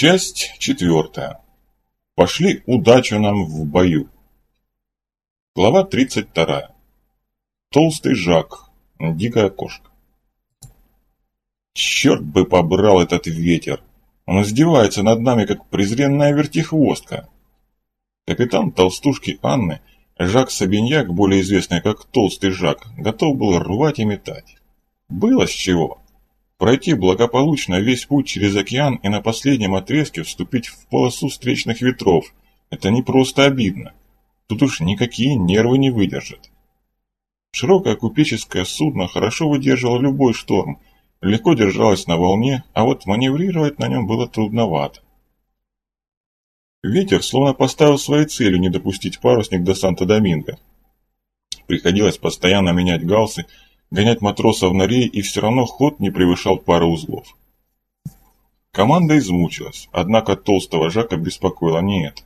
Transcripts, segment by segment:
Часть четвертая. Пошли удачу нам в бою. Глава 32. Толстый Жак. Дикая кошка. Черт бы побрал этот ветер. Он издевается над нами, как презренная вертихвостка. Капитан толстушки Анны, Жак Сабиньяк, более известный как Толстый Жак, готов был рвать и метать. Было с чего. Пройти благополучно весь путь через океан и на последнем отрезке вступить в полосу встречных ветров – это не просто обидно. Тут уж никакие нервы не выдержат. Широкое купеческое судно хорошо выдерживало любой шторм, легко держалось на волне, а вот маневрировать на нем было трудновато. Ветер словно поставил своей целью не допустить парусник до Санто-Доминго. Приходилось постоянно менять галсы – гонять матросов на рей, и все равно ход не превышал пары узлов. Команда измучилась, однако толстого Жака беспокоило не это.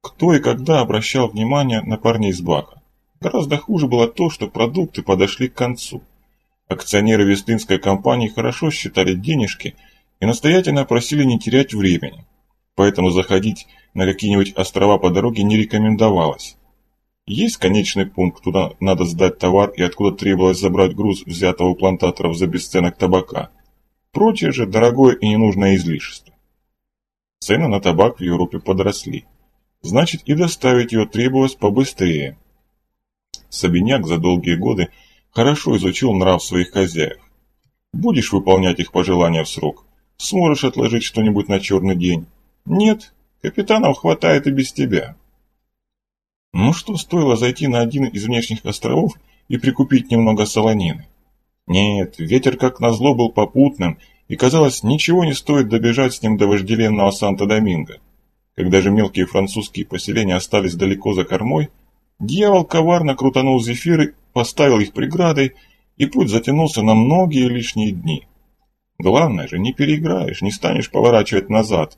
Кто и когда обращал внимание на парней с бака? Гораздо хуже было то, что продукты подошли к концу. Акционеры Вестынской компании хорошо считали денежки и настоятельно просили не терять времени. Поэтому заходить на какие-нибудь острова по дороге не рекомендовалось. Есть конечный пункт, куда надо сдать товар и откуда требовалось забрать груз, взятого у плантаторов за бесценок табака. Прочее же дорогое и ненужное излишество. Цены на табак в Европе подросли. Значит, и доставить ее требовалось побыстрее. Сабиняк за долгие годы хорошо изучил нрав своих хозяев. Будешь выполнять их пожелания в срок, сможешь отложить что-нибудь на черный день. Нет, капитанов хватает и без тебя. Ну что стоило зайти на один из внешних островов и прикупить немного солонины? Нет, ветер как назло был попутным, и казалось, ничего не стоит добежать с ним до вожделенного Санто-Доминго. Когда же мелкие французские поселения остались далеко за кормой, дьявол коварно крутанул зефиры, поставил их преградой, и путь затянулся на многие лишние дни. Главное же, не переиграешь, не станешь поворачивать назад.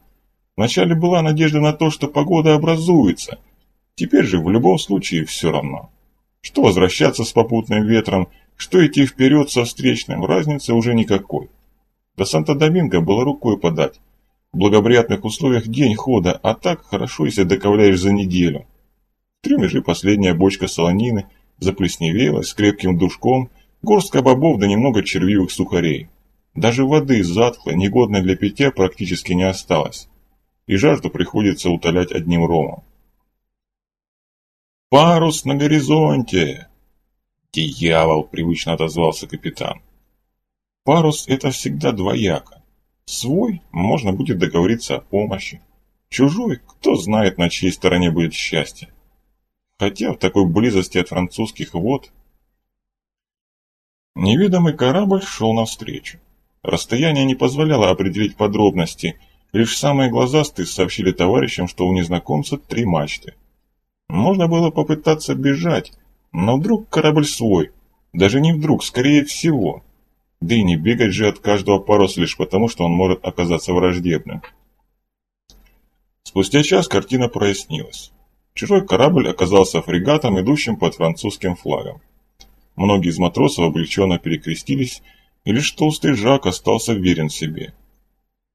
Вначале была надежда на то, что погода образуется – Теперь же в любом случае все равно. Что возвращаться с попутным ветром, что идти вперед со встречным, разницы уже никакой. До Санта-Доминго было рукой подать. В благоприятных условиях день хода, а так хорошо, если доковляешь за неделю. В трюме же последняя бочка солонины заплесневела с крепким душком, горстка бобов да немного червивых сухарей. Даже воды затхлой, негодной для питья, практически не осталось. И жажду приходится утолять одним ромом. «Парус на горизонте!» «Дьявол!» — привычно отозвался капитан. «Парус — это всегда двояко. Свой можно будет договориться о помощи. Чужой, кто знает, на чьей стороне будет счастье. Хотя в такой близости от французских вод...» Невидимый корабль шел навстречу. Расстояние не позволяло определить подробности, лишь самые глазастые сообщили товарищам, что у незнакомца три мачты. Можно было попытаться бежать, но вдруг корабль свой. Даже не вдруг, скорее всего. Да и не бегать же от каждого паруса лишь потому, что он может оказаться враждебным. Спустя час картина прояснилась. Чужой корабль оказался фрегатом, идущим под французским флагом. Многие из матросов облегченно перекрестились, и лишь толстый Жак остался верен себе.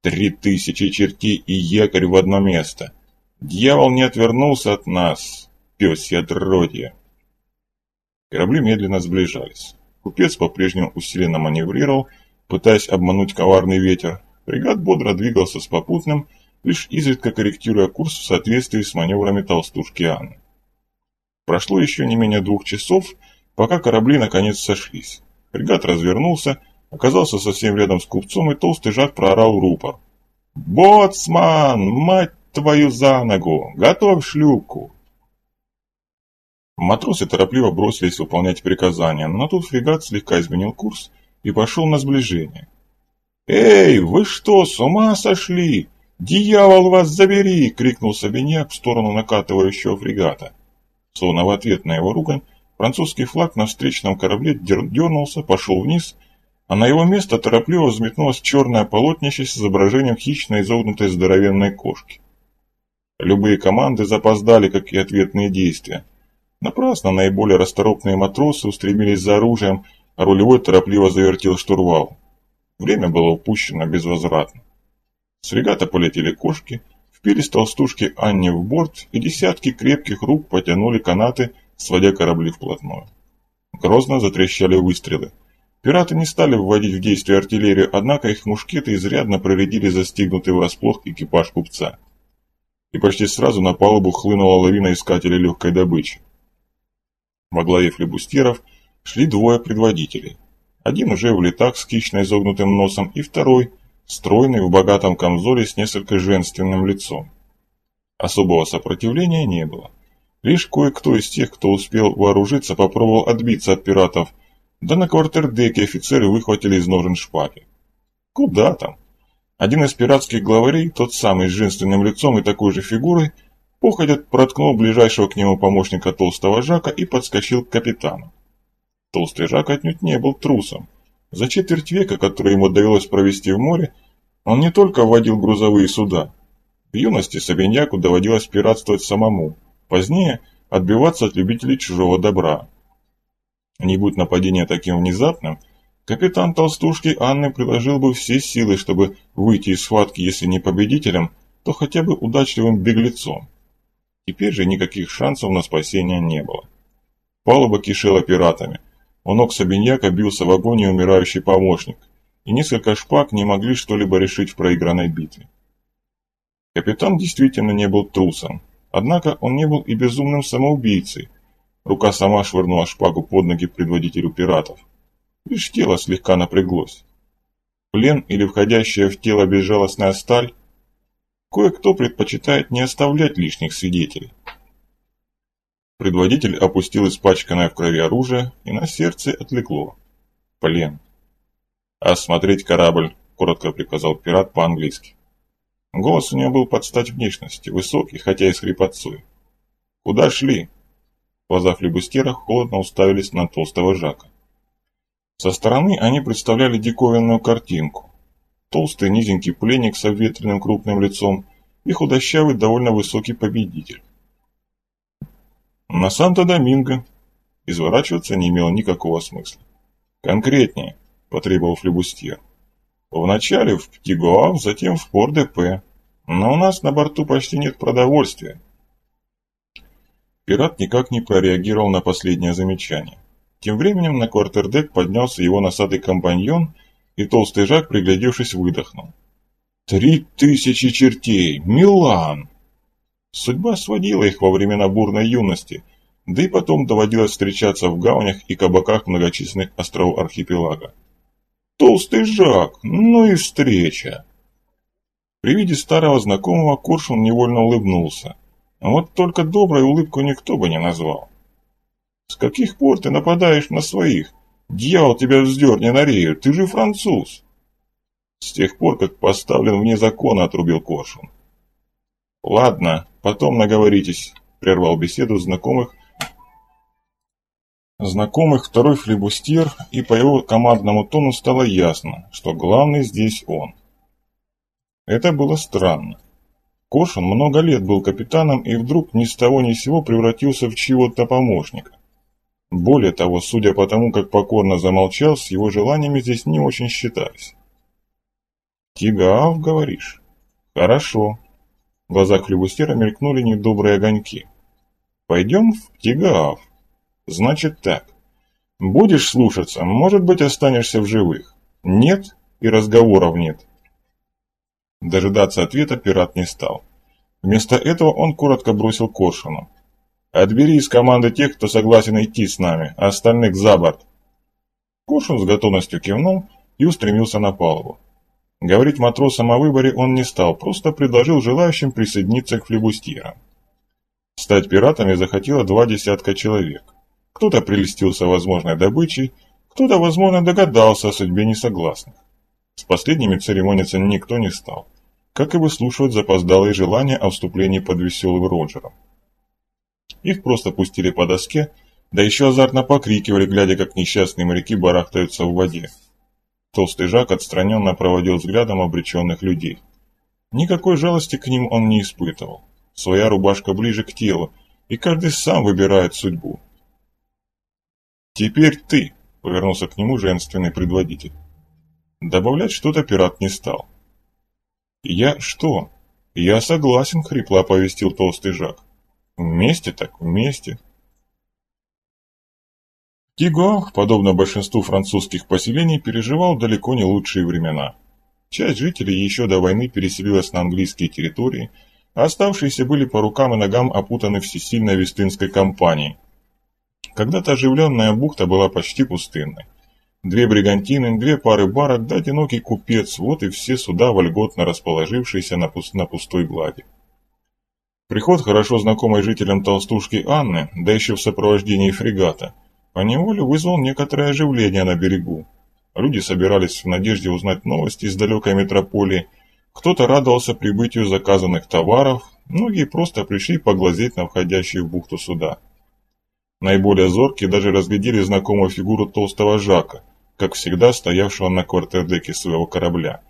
Три тысячи чертей и якорь в одно место. Дьявол не отвернулся от нас пёсье отродье. Корабли медленно сближались. Купец по-прежнему усиленно маневрировал, пытаясь обмануть коварный ветер. Фрегат бодро двигался с попутным, лишь изредка корректируя курс в соответствии с маневрами толстушки Анны. Прошло еще не менее двух часов, пока корабли наконец сошлись. Фрегат развернулся, оказался совсем рядом с купцом, и толстый жак проорал рупор. «Боцман, мать твою за ногу! Готовь шлюпку!» Матросы торопливо бросились выполнять приказания, но тут фрегат слегка изменил курс и пошел на сближение. «Эй, вы что, с ума сошли? Дьявол вас забери!» — крикнул Сабиньяк в сторону накатывающего фрегата. Словно в ответ на его ругань, французский флаг на встречном корабле дернулся, пошел вниз, а на его место торопливо взметнулось черное полотнище с изображением хищно изогнутой здоровенной кошки. Любые команды запоздали, как и ответные действия. Напрасно наиболее расторопные матросы устремились за оружием, а рулевой торопливо завертел штурвал. Время было упущено безвозвратно. С регата полетели кошки, впились толстушки Анне в борт, и десятки крепких рук потянули канаты, сводя корабли вплотную. Грозно затрещали выстрелы. Пираты не стали вводить в действие артиллерию, однако их мушкеты изрядно проредили застигнутый врасплох экипаж купца. И почти сразу на палубу хлынула лавина искателей легкой добычи. Во главе флебустеров шли двое предводителей. Один уже в летах с хищно изогнутым носом, и второй, стройный, в богатом камзоле с несколько женственным лицом. Особого сопротивления не было. Лишь кое-кто из тех, кто успел вооружиться, попробовал отбиться от пиратов, да на квартердеке офицеры выхватили из ножен шпаги. Куда там? Один из пиратских главарей, тот самый с женственным лицом и такой же фигурой, походя проткнул ближайшего к нему помощника толстого Жака и подскочил к капитану. Толстый Жак отнюдь не был трусом. За четверть века, который ему довелось провести в море, он не только водил грузовые суда. В юности Сабиньяку доводилось пиратствовать самому, позднее отбиваться от любителей чужого добра. Не будь нападение таким внезапным, капитан Толстушки Анны приложил бы все силы, чтобы выйти из схватки, если не победителем, то хотя бы удачливым беглецом. Теперь же никаких шансов на спасение не было. Палуба кишела пиратами. У ног Сабиньяка бился в агонии умирающий помощник, и несколько шпаг не могли что-либо решить в проигранной битве. Капитан действительно не был трусом, однако он не был и безумным самоубийцей, Рука сама швырнула шпагу под ноги предводителю пиратов. Лишь тело слегка напряглось. Плен или входящая в тело безжалостная сталь? Кое-кто предпочитает не оставлять лишних свидетелей. Предводитель опустил испачканное в крови оружие, и на сердце отлегло. Плен. «Осмотреть корабль», — коротко приказал пират по-английски. Голос у него был под стать внешности, высокий, хотя и с хрипотцой. «Куда шли?» Глаза флебустера холодно уставились на толстого Жака. Со стороны они представляли диковинную картинку. Толстый низенький пленник с обветренным крупным лицом и худощавый довольно высокий победитель. На Санто-Доминго изворачиваться не имело никакого смысла. «Конкретнее», – потребовал флебустьер. «Вначале в Птигуав, затем в Пор-ДП. Но у нас на борту почти нет продовольствия. Пират никак не прореагировал на последнее замечание. Тем временем на квартердек поднялся его носатый компаньон, и толстый Жак, приглядевшись, выдохнул. «Три тысячи чертей! Милан!» Судьба сводила их во времена бурной юности, да и потом доводилось встречаться в гаванях и кабаках многочисленных островов архипелага. «Толстый Жак! Ну и встреча!» При виде старого знакомого Коршун невольно улыбнулся. Вот только доброй улыбку никто бы не назвал. С каких пор ты нападаешь на своих? Дьявол тебя вздерни на рею, ты же француз. С тех пор, как поставлен вне закона, отрубил Коршун. Ладно, потом наговоритесь, прервал беседу знакомых. Знакомых второй флебустьер, и по его командному тону стало ясно, что главный здесь он. Это было странно. Кошин много лет был капитаном и вдруг ни с того ни с сего превратился в чего-то помощника. Более того, судя по тому, как покорно замолчал, с его желаниями здесь не очень считались. «Тигаав, говоришь?» «Хорошо». В глазах флебустера мелькнули недобрые огоньки. «Пойдем в Тигаав. Значит так. Будешь слушаться, может быть, останешься в живых. Нет, и разговоров нет. Дожидаться ответа пират не стал. Вместо этого он коротко бросил Коршуну. «Отбери из команды тех, кто согласен идти с нами, а остальных за борт». Коршун с готовностью кивнул и устремился на палубу. Говорить матросам о выборе он не стал, просто предложил желающим присоединиться к флебустьерам. Стать пиратами захотело два десятка человек. Кто-то прелестился возможной добычей, кто-то, возможно, догадался о судьбе несогласных. С последними церемониться никто не стал, как и выслушивать запоздалые желания о вступлении под веселым Роджером. Их просто пустили по доске, да еще азартно покрикивали, глядя, как несчастные моряки барахтаются в воде. Толстый Жак отстраненно проводил взглядом обреченных людей. Никакой жалости к ним он не испытывал. Своя рубашка ближе к телу, и каждый сам выбирает судьбу. «Теперь ты», — повернулся к нему женственный предводитель. Добавлять что-то пират не стал. «Я что?» «Я согласен», — хрипло оповестил толстый Жак. «Вместе так, вместе». Тигуах, подобно большинству французских поселений, переживал далеко не лучшие времена. Часть жителей еще до войны переселилась на английские территории, а оставшиеся были по рукам и ногам опутаны всесильной вестынской кампанией. Когда-то оживленная бухта была почти пустынной. Две бригантины, две пары барок да одинокий купец – вот и все суда, вольготно расположившиеся на пустой глади. Приход хорошо знакомой жителям толстушки Анны, да еще в сопровождении фрегата, поневоле вызвал некоторое оживление на берегу. Люди собирались в надежде узнать новости из далекой метрополии, кто-то радовался прибытию заказанных товаров, многие просто пришли поглазеть на входящие в бухту суда. Наиболее зоркие даже разглядели знакомую фигуру толстого Жака, как всегда стоявшего на квартердеке своего корабля.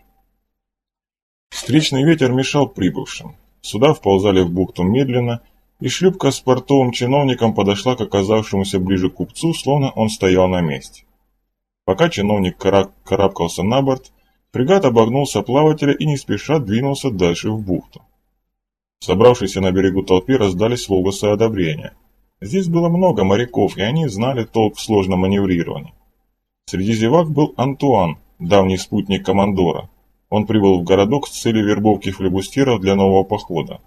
Встречный ветер мешал прибывшим. Суда вползали в бухту медленно, и шлюпка с портовым чиновником подошла к оказавшемуся ближе купцу, словно он стоял на месте. Пока чиновник карабкался на борт, фрегат обогнулся плавателя и не спеша двинулся дальше в бухту. Собравшиеся на берегу толпе раздались возгласы одобрения – Здесь было много моряков, и они знали толк в сложном маневрировании. Среди зевак был Антуан, давний спутник командора. Он прибыл в городок с целью вербовки флебустеров для нового похода.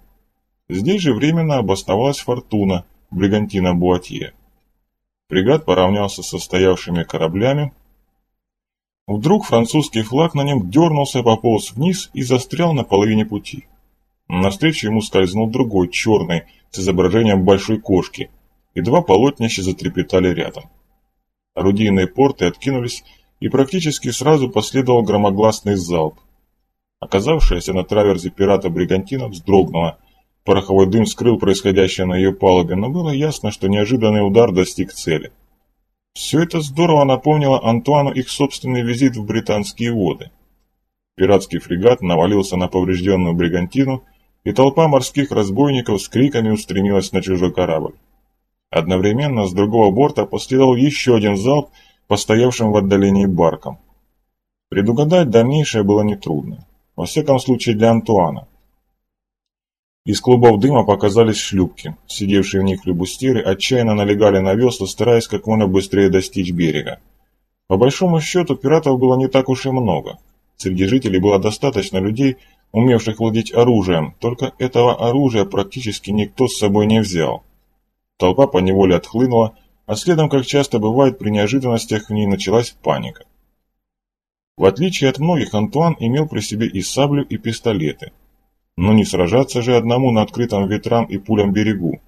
Здесь же временно обосновалась Фортуна, бригантина Буатье. Фрегат поравнялся с состоявшими кораблями. Вдруг французский флаг на нем дернулся, пополз вниз и застрял на половине пути. Навстречу ему скользнул другой, черный, с изображением большой кошки – и два полотнища затрепетали рядом. Орудийные порты откинулись, и практически сразу последовал громогласный залп. Оказавшаяся на траверзе пирата Бригантина вздрогнула. Пороховой дым скрыл происходящее на ее палубе, но было ясно, что неожиданный удар достиг цели. Все это здорово напомнило Антуану их собственный визит в британские воды. Пиратский фрегат навалился на поврежденную Бригантину, и толпа морских разбойников с криками устремилась на чужой корабль. Одновременно с другого борта последовал еще один залп по стоявшим в отдалении баркам. Предугадать дальнейшее было нетрудно. Во всяком случае для Антуана. Из клубов дыма показались шлюпки. Сидевшие в них флебустеры отчаянно налегали на весла, стараясь как можно быстрее достичь берега. По большому счету, пиратов было не так уж и много. Среди жителей было достаточно людей, умевших владеть оружием, только этого оружия практически никто с собой не взял. Толпа поневоле отхлынула, а следом, как часто бывает при неожиданностях, в ней началась паника. В отличие от многих, Антуан имел при себе и саблю, и пистолеты. Но не сражаться же одному на открытом ветрам и пулям берегу.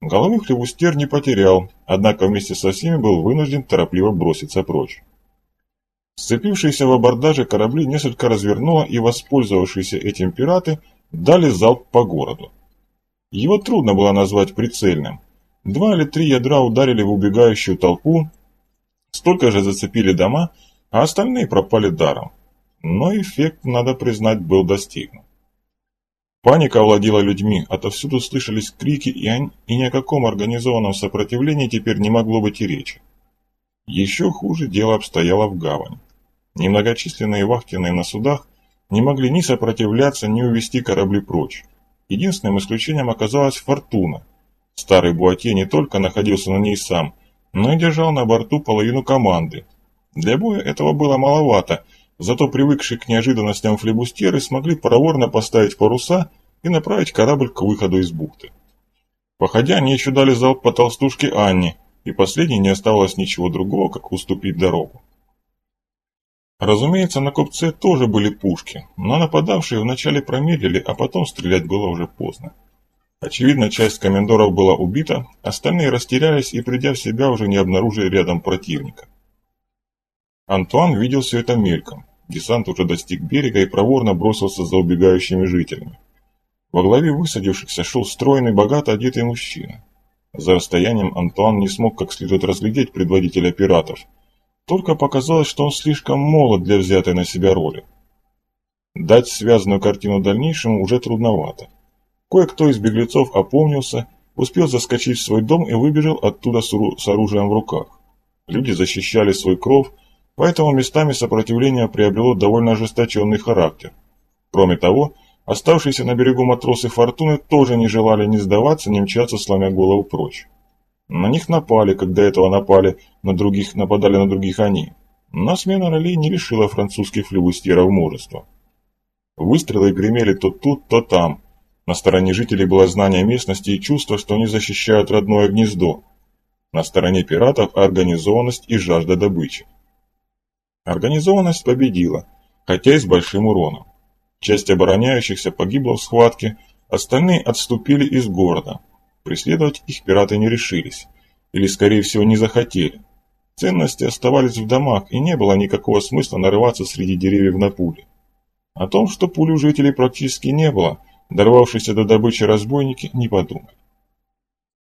Головы хлебустер не потерял, однако вместе со всеми был вынужден торопливо броситься прочь. Сцепившиеся в абордаже корабли несколько развернуло и воспользовавшиеся этим пираты дали залп по городу. Его трудно было назвать прицельным. Два или три ядра ударили в убегающую толпу, столько же зацепили дома, а остальные пропали даром. Но эффект, надо признать, был достигнут. Паника овладела людьми, отовсюду слышались крики, и, они, и ни о каком организованном сопротивлении теперь не могло быть и речи. Еще хуже дело обстояло в гавани. Немногочисленные вахтенные на судах не могли ни сопротивляться, ни увести корабли прочь. Единственным исключением оказалась «Фортуна». Старый Буатье не только находился на ней сам, но и держал на борту половину команды. Для боя этого было маловато, зато привыкшие к неожиданностям флебустеры смогли проворно поставить паруса и направить корабль к выходу из бухты. Походя, они еще дали залп по толстушке Анне, и последней не оставалось ничего другого, как уступить дорогу. Разумеется, на купце тоже были пушки, но нападавшие вначале промедлили, а потом стрелять было уже поздно. Очевидно, часть комендоров была убита, остальные растерялись и, придя в себя, уже не обнаружили рядом противника. Антуан видел все это мельком. Десант уже достиг берега и проворно бросился за убегающими жителями. Во главе высадившихся шел стройный, богато одетый мужчина. За расстоянием Антуан не смог как следует разглядеть предводителя пиратов – только показалось, что он слишком молод для взятой на себя роли. Дать связанную картину дальнейшему уже трудновато. Кое-кто из беглецов опомнился, успел заскочить в свой дом и выбежал оттуда с оружием в руках. Люди защищали свой кров, поэтому местами сопротивление приобрело довольно ожесточенный характер. Кроме того, оставшиеся на берегу матросы Фортуны тоже не желали ни сдаваться, ни мчаться, сломя голову прочь. На них напали, когда этого напали, на других нападали на других они. Но смена ролей не лишила французских флюбустьеров мужества. Выстрелы гремели то тут, то там. На стороне жителей было знание местности и чувство, что они защищают родное гнездо. На стороне пиратов организованность и жажда добычи. Организованность победила, хотя и с большим уроном. Часть обороняющихся погибла в схватке, остальные отступили из города. Преследовать их пираты не решились, или скорее всего не захотели. Ценности оставались в домах, и не было никакого смысла нарываться среди деревьев на пули. О том, что пуль у жителей практически не было, дорвавшиеся до добычи разбойники не подумали.